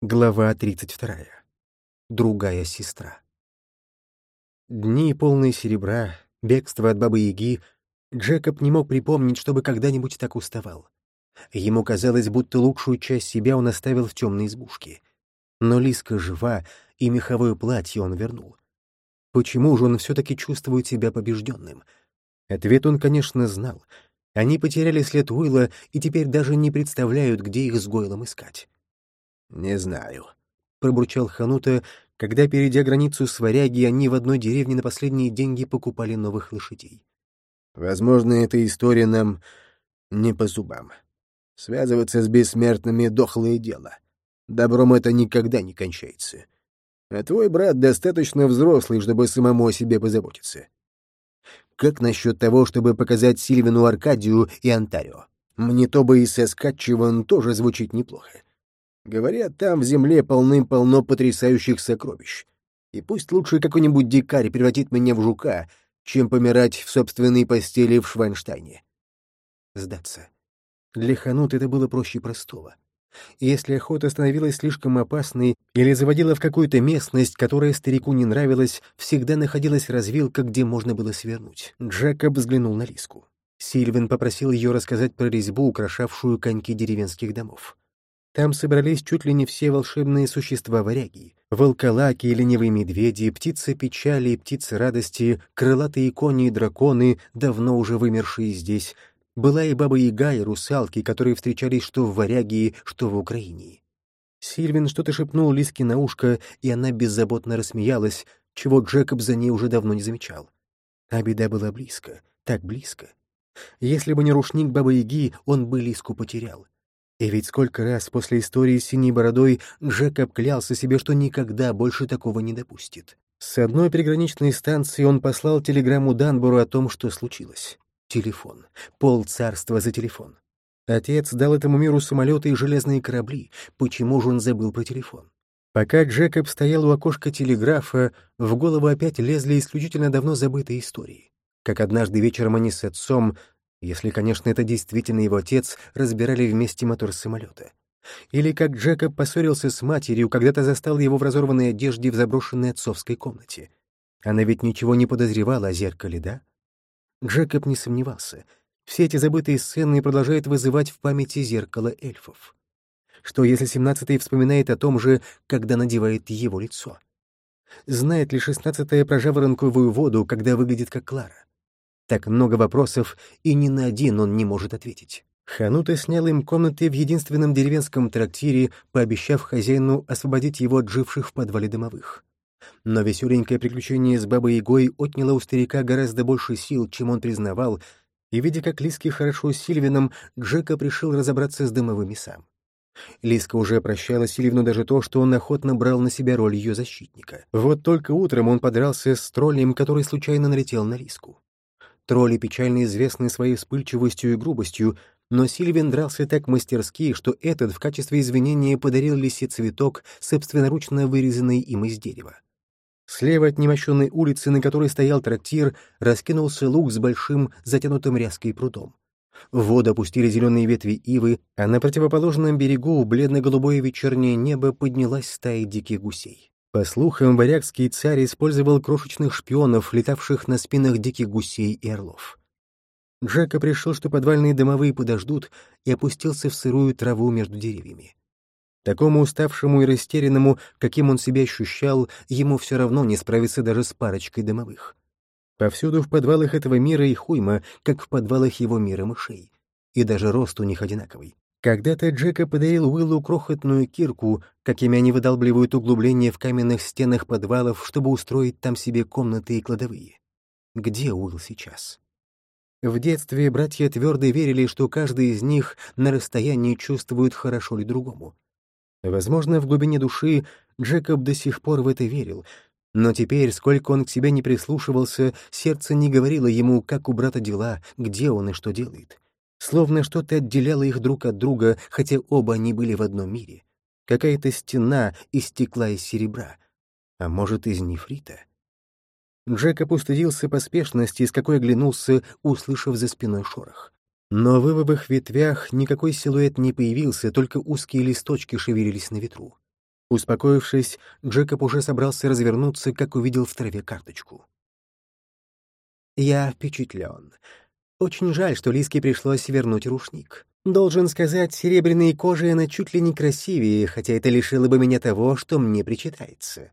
Глава 32. Другая сестра. Дни, полные серебра, бегство от Бабы-Яги, Джекоб не мог припомнить, чтобы когда-нибудь так уставал. Ему казалось, будто лучшую часть себя он оставил в темной избушке. Но Лиска жива, и меховое платье он вернул. Почему же он все-таки чувствует себя побежденным? Ответ он, конечно, знал. Они потеряли след Уилла и теперь даже не представляют, где их с Гойлом искать. «Не знаю», — пробурчал Ханута, когда, перейдя границу с варяги, они в одной деревне на последние деньги покупали новых лошадей. «Возможно, эта история нам не по зубам. Связываться с бессмертными — дохлое дело. Добром это никогда не кончается. А твой брат достаточно взрослый, чтобы самому о себе позаботиться. Как насчет того, чтобы показать Сильвину Аркадию и Онтарио? Мне то бы и Саскатчеван тоже звучит неплохо. Говорят, там в земле полным-полно потрясающих сокровищ. И пусть лучше какой-нибудь дикарь превратит меня в жука, чем помирать в собственной постели в Швайнштайне. Сдаться. Для Ханут это было проще простого. Если охота становилась слишком опасной или заводила в какую-то местность, которая старику не нравилась, всегда находилась развилка, где можно было свернуть. Джекоб взглянул на Лиску. Сильвин попросил ее рассказать про резьбу, украшавшую коньки деревенских домов. Там собрались чуть ли не все волшебные существа-варяги. Волколаки, ленивые медведи, птицы печали и птицы радости, крылатые кони и драконы, давно уже вымершие здесь. Была и баба-яга, и русалки, которые встречались что в Варягии, что в Украине. Сильвин что-то шепнул Лиске на ушко, и она беззаботно рассмеялась, чего Джекоб за ней уже давно не замечал. А беда была близко, так близко. Если бы не рушник Бабы-Яги, он бы Лиску потерял. И ведь сколько раз после истории с синей бородой Джекоб клялся себе, что никогда больше такого не допустит. С одной приграничной станции он послал телеграмму Данбору о том, что случилось. Телефон. Пол царства за телефон. Отец дал этому миру самолеты и железные корабли. Почему же он забыл про телефон? Пока Джекоб стоял у окошка телеграфа, в голову опять лезли исключительно давно забытые истории. Как однажды вечером они с отцом если, конечно, это действительно его отец, разбирали вместе мотор самолета. Или как Джекоб поссорился с матерью, когда-то застал его в разорванной одежде в заброшенной отцовской комнате. Она ведь ничего не подозревала о зеркале, да? Джекоб не сомневался. Все эти забытые сцены продолжают вызывать в памяти зеркало эльфов. Что если семнадцатый вспоминает о том же, когда надевает его лицо? Знает ли шестнадцатая про жаворонковую воду, когда выглядит как Клара? Так много вопросов, и ни на один он не может ответить. Ханута снял им комнаты в единственном деревенском трактире, пообещав хозяину освободить его от живших в подвале домовых. Но веселенькое приключение с Бабой-Ягой отняло у старика гораздо больше сил, чем он признавал, и, видя, как Лиски хорошо с Сильвином, Джека решил разобраться с домовыми сам. Лиска уже прощала Сильвину даже то, что он охотно брал на себя роль ее защитника. Вот только утром он подрался с троллем, который случайно налетел на Лиску. Тролли печально известны своей вспыльчивостью и грубостью, но Сильвин дрался так мастерски, что этот в качестве извинения подарил лисе цветок, собственноручно вырезанный им из дерева. Слева от немощенной улицы, на которой стоял трактир, раскинулся луг с большим, затянутым ряской прудом. В воду опустили зеленые ветви ивы, а на противоположном берегу бледно-голубое вечернее небо поднялась стая диких гусей. По слухам, варягский царь использовал крошечных шпионов, летавших на спинах диких гусей и орлов. Джека пришел, что подвальные домовые подождут, и опустился в сырую траву между деревьями. Такому уставшему и растерянному, каким он себя ощущал, ему все равно не справиться даже с парочкой домовых. Повсюду в подвалах этого мира и хуйма, как в подвалах его мира мышей. И даже рост у них одинаковый. Когда-то Джека подарил Уиллу крохотную кирку, какими они выдалбливают углубления в каменных стенах подвалов, чтобы устроить там себе комнаты и кладовые. Где Уилл сейчас? В детстве братья твердо верили, что каждый из них на расстоянии чувствует, хорошо ли другому. Возможно, в глубине души Джекоб до сих пор в это верил, но теперь, сколько он к себе не прислушивался, сердце не говорило ему, как у брата дела, где он и что делает. Словно что-то отделяло их друг от друга, хотя оба они были в одном мире. Какая-то стена из стекла и серебра. А может, из нефрита? Джек опустудился поспешности, с какой оглянулся, услышав за спиной шорох. Но в ивовых ветвях никакой силуэт не появился, только узкие листочки шевелились на ветру. Успокоившись, Джекоб уже собрался развернуться, как увидел в траве карточку. «Я впечатлен. Очень жаль, что Лиске пришлось вернуть рушник. Должен сказать, серебряные кожи она чуть ли не красивее, хотя это лишило бы меня того, что мне причитается.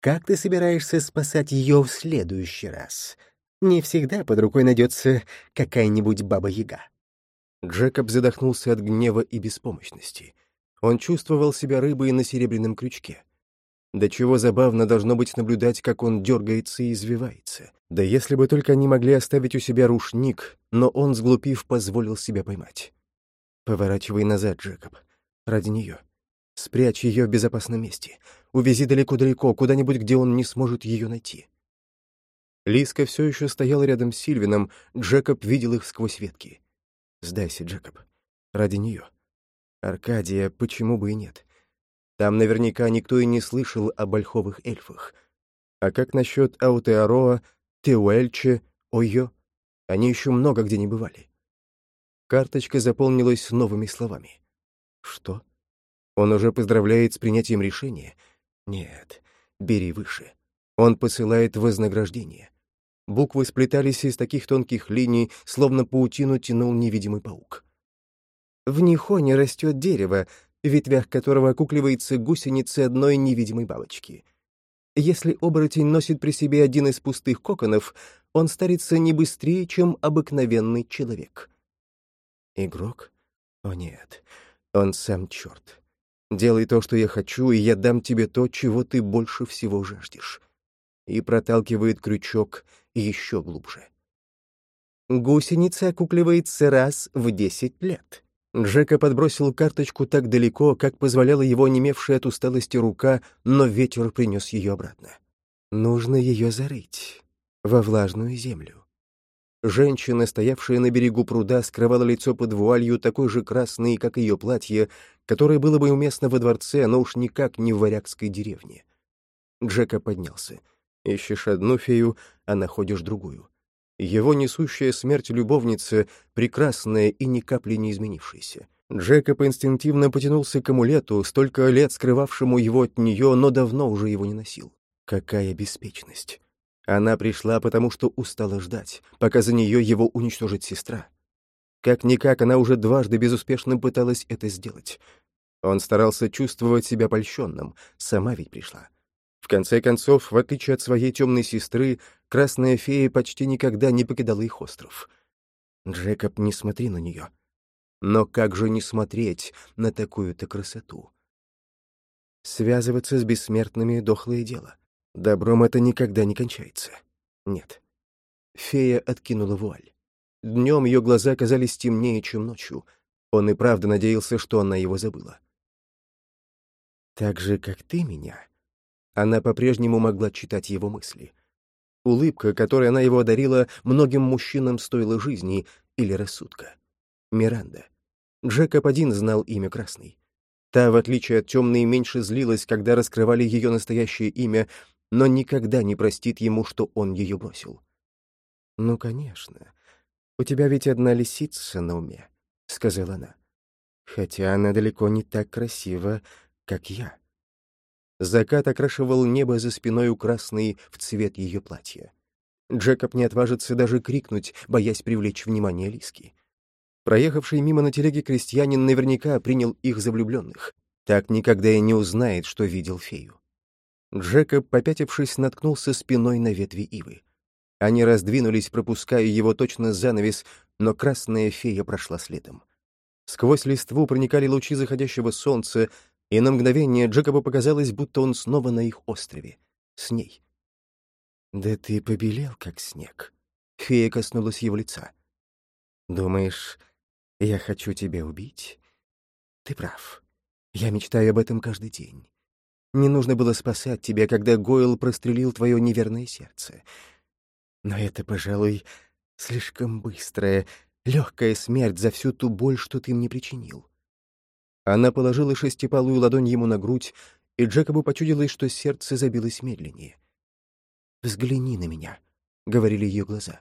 Как ты собираешься спасать ее в следующий раз? Не всегда под рукой найдется какая-нибудь баба-яга». Джекоб задохнулся от гнева и беспомощности. Он чувствовал себя рыбой на серебряном крючке. До чего забавно должно быть наблюдать, как он дергается и извивается. Да если бы только они могли оставить у себя рушник, но он, сглупив, позволил себя поймать. Поворачивай назад, Джекоб. Ради нее. Спрячь ее в безопасном месте. Увези далеко-далеко, куда-нибудь, где он не сможет ее найти. Лиска все еще стояла рядом с Сильвином, Джекоб видел их сквозь ветки. Сдайся, Джекоб. Ради нее. Аркадия, почему бы и нет? Там наверняка никто и не слышал о ольховых эльфах. А как насчет Аутеароа, Теуэльче, Ойо? Они еще много где не бывали. Карточка заполнилась новыми словами. Что? Он уже поздравляет с принятием решения? Нет, бери выше. Он посылает вознаграждение. Буквы сплетались из таких тонких линий, словно паутину тянул невидимый паук. В Нихоне растет дерево, ветвях которого окукливается гусеница одной невидимой бабочки. Если оборотень носит при себе один из пустых коконов, он старится не быстрее, чем обыкновенный человек. Игрок? О нет, он сам черт. Делай то, что я хочу, и я дам тебе то, чего ты больше всего жаждешь. И проталкивает крючок еще глубже. Гусеница окукливается раз в десять лет. Джека подбросил карточку так далеко, как позволяла его немевшая от усталости рука, но ветер принес ее обратно. Нужно ее зарыть во влажную землю. Женщина, стоявшая на берегу пруда, скрывала лицо под вуалью, такой же красной, как ее платье, которое было бы уместно во дворце, но уж никак не в варягской деревне. Джека поднялся. Ищешь одну фею, а находишь другую. Его несущая смерть любовница, прекрасная и ни капли не изменившаяся. Джекоб инстинктивно потянулся к амулету, столько лет скрывавшему его от нее, но давно уже его не носил. Какая беспечность! Она пришла, потому что устала ждать, пока за нее его уничтожит сестра. Как-никак она уже дважды безуспешно пыталась это сделать. Он старался чувствовать себя польщенным, сама ведь пришла. В конце концов, в отличие от своей темной сестры, красная фея почти никогда не покидала их остров. Джекоб, не смотри на нее. Но как же не смотреть на такую-то красоту? Связываться с бессмертными — дохлое дело. Добром это никогда не кончается. Нет. Фея откинула вуаль. Днем ее глаза казались темнее, чем ночью. Он и правда надеялся, что она его забыла. «Так же, как ты меня», она по-прежнему могла читать его мысли. Улыбка, которой она его одарила, многим мужчинам стоила жизни или рассудка. Миранда. Джекоб один знал имя Красный. Та, в отличие от темной, меньше злилась, когда раскрывали ее настоящее имя, но никогда не простит ему, что он ее бросил. «Ну, конечно. У тебя ведь одна лисица на уме», — сказала она. «Хотя она далеко не так красива, как я». Закат окрашивал небо за спиной у красной в цвет ее платья. Джекоб не отважится даже крикнуть, боясь привлечь внимание Лиски. Проехавший мимо на телеге крестьянин наверняка принял их за влюбленных. Так никогда и не узнает, что видел фею. Джекоб, попятившись, наткнулся спиной на ветви ивы. Они раздвинулись, пропуская его точно занавес, но красная фея прошла следом. Сквозь листву проникали лучи заходящего солнца, и на мгновение Джекобу показалось, будто он снова на их острове, с ней. «Да ты побелел, как снег», — фея коснулась его лица. «Думаешь, я хочу тебя убить? Ты прав. Я мечтаю об этом каждый день. Не нужно было спасать тебя, когда Гойл прострелил твое неверное сердце. Но это, пожалуй, слишком быстрая, легкая смерть за всю ту боль, что ты мне причинил. Она положила шестипалую ладонь ему на грудь, и Джекобу почудилось, что сердце забилось медленнее. «Взгляни на меня», — говорили ее глаза.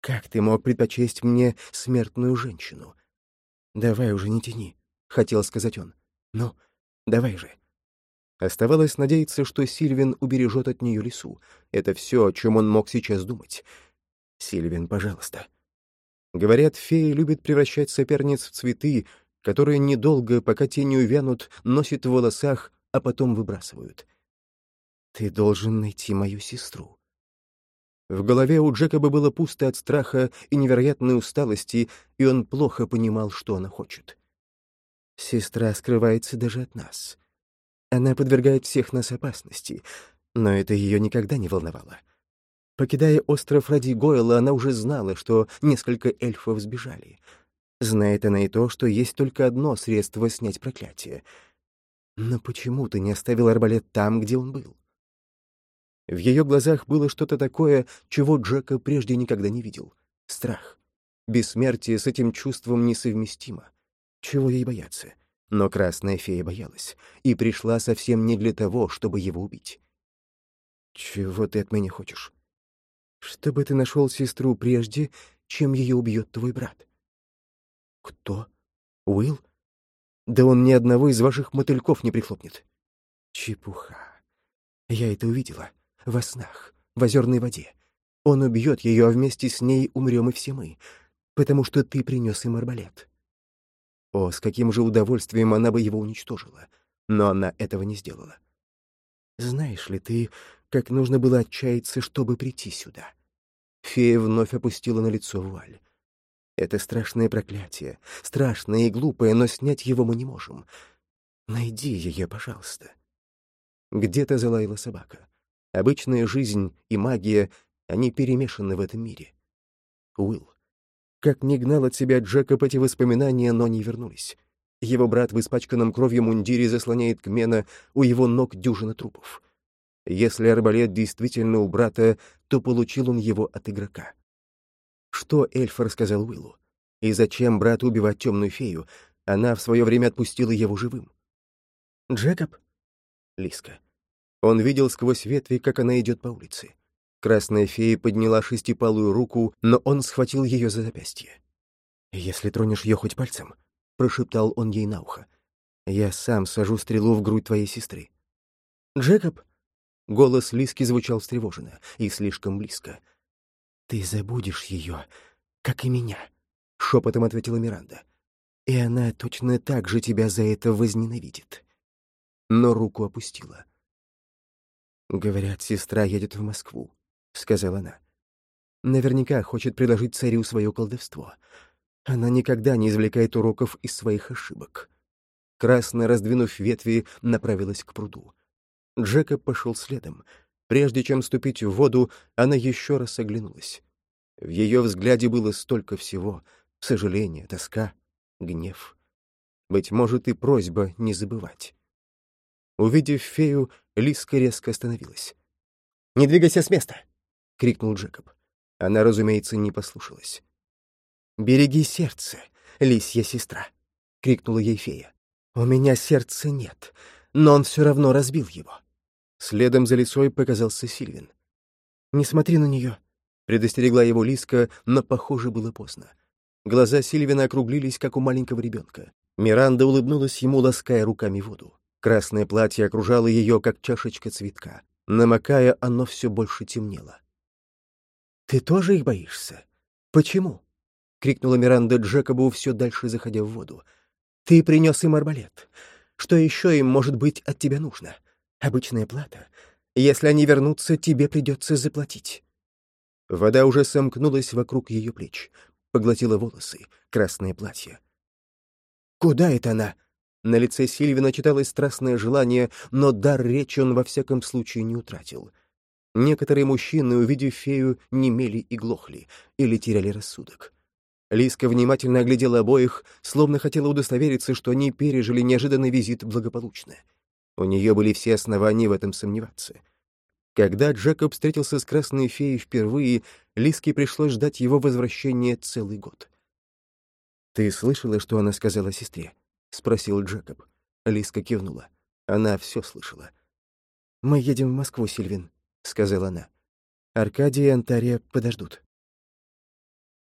«Как ты мог предпочесть мне смертную женщину?» «Давай уже не тяни», — хотел сказать он. «Ну, давай же». Оставалось надеяться, что Сильвин убережет от нее лесу. Это все, о чем он мог сейчас думать. «Сильвин, пожалуйста». Говорят, феи любят превращать соперниц в цветы, которые недолго, пока те не увянут, носят в волосах, а потом выбрасывают. «Ты должен найти мою сестру». В голове у Джекоба было пусто от страха и невероятной усталости, и он плохо понимал, что она хочет. «Сестра скрывается даже от нас. Она подвергает всех нас опасности, но это ее никогда не волновало. Покидая остров ради Гойла, она уже знала, что несколько эльфов сбежали. Знает она и то, что есть только одно средство снять проклятие. Но почему ты не оставил арбалет там, где он был? В ее глазах было что-то такое, чего Джека прежде никогда не видел. Страх. Бессмертие с этим чувством несовместимо. Чего ей бояться? Но красная фея боялась и пришла совсем не для того, чтобы его убить. «Чего ты от меня хочешь?» «Чтобы ты нашел сестру прежде, чем ее убьет твой брат». «Кто? Уилл? Да он ни одного из ваших мотыльков не прихлопнет». «Чепуха. Я это увидела. Во снах, в озерной воде. Он убьет ее, а вместе с ней умрем и все мы, потому что ты принес им арбалет». О, с каким же удовольствием она бы его уничтожила. Но она этого не сделала. Знаешь ли ты, как нужно было отчаяться, чтобы прийти сюда? Фея вновь опустила на лицо вуаль. Это страшное проклятие, страшное и глупое, но снять его мы не можем. Найди ее, пожалуйста. Где-то залаяла собака. Обычная жизнь и магия, они перемешаны в этом мире. Уилл, как ни гнал от себя Джекоб эти воспоминания, но не вернулись. Его брат в испачканном кровью мундире заслоняет Кмена, у его ног дюжина трупов. Если арбалет действительно у брата, то получил он его от игрока. Что эльф рассказал Уиллу? И зачем брату убивать темную фею? Она в свое время отпустила его живым. «Джекоб?» Лиска. Он видел сквозь ветви, как она идет по улице. Красная фея подняла шестипалую руку, но он схватил ее за запястье. «Если тронешь ее хоть пальцем», — прошептал он ей на ухо, — «я сам сажу стрелу в грудь твоей сестры». «Джекоб?» Голос Лиски звучал встревоженно и слишком близко. «Ты забудешь ее, как и меня», — шепотом ответила Миранда. «И она точно так же тебя за это возненавидит». Но руку опустила. Говорят, сестра едет в Москву. — сказала она. «Наверняка хочет предложить царю свое колдовство. Она никогда не извлекает уроков из своих ошибок». Красно раздвинув ветви, направилась к пруду. Джекоб пошел следом. Прежде чем ступить в воду, она еще раз оглянулась. В ее взгляде было столько всего — сожаление, тоска, гнев. Быть может, и просьба не забывать. Увидев фею, Лиска резко остановилась. «Не двигайся с места!» — крикнул Джекоб. Она, разумеется, не послушалась. «Береги сердце, лисья сестра!» — крикнула ей фея. «У меня сердца нет, но он все равно разбил его». Следом за лисой показался Сильвин. «Не смотри на нее», — предостерегла его Лиска, но, похоже, было поздно. Глаза Сильвина округлились, как у маленького ребенка. Миранда улыбнулась ему, лаская руками воду. Красное платье окружало ее, как чашечка цветка. Намокая, оно все больше темнело. «Ты тоже их боишься? Почему?» — крикнула Миранда Джекобу, все дальше заходя в воду. «Ты принес им арбалет. Что еще им, может быть, от тебя нужно? Обычная плата. Если они вернутся, тебе придется заплатить». Вода уже сомкнулась вокруг ее плеч, поглотила волосы, красное платье. «Куда это она?» На лице Сильвина читалось страстное желание, но дар речи он во всяком случае не утратил — Некоторые мужчины, увидев фею, немели и глохли, или теряли рассудок. Лиска внимательно оглядела обоих, словно хотела удостовериться, что они пережили неожиданный визит благополучно. У нее были все основания в этом сомневаться. Когда Джекоб встретился с Красной Феей впервые, Лиске пришлось ждать его возвращения целый год. «Ты слышала, что она сказала сестре?» — спросил Джекоб. Лиска кивнула. Она все слышала. «Мы едем в Москву, Сильвин», — сказала она. «Аркадий и Антария подождут».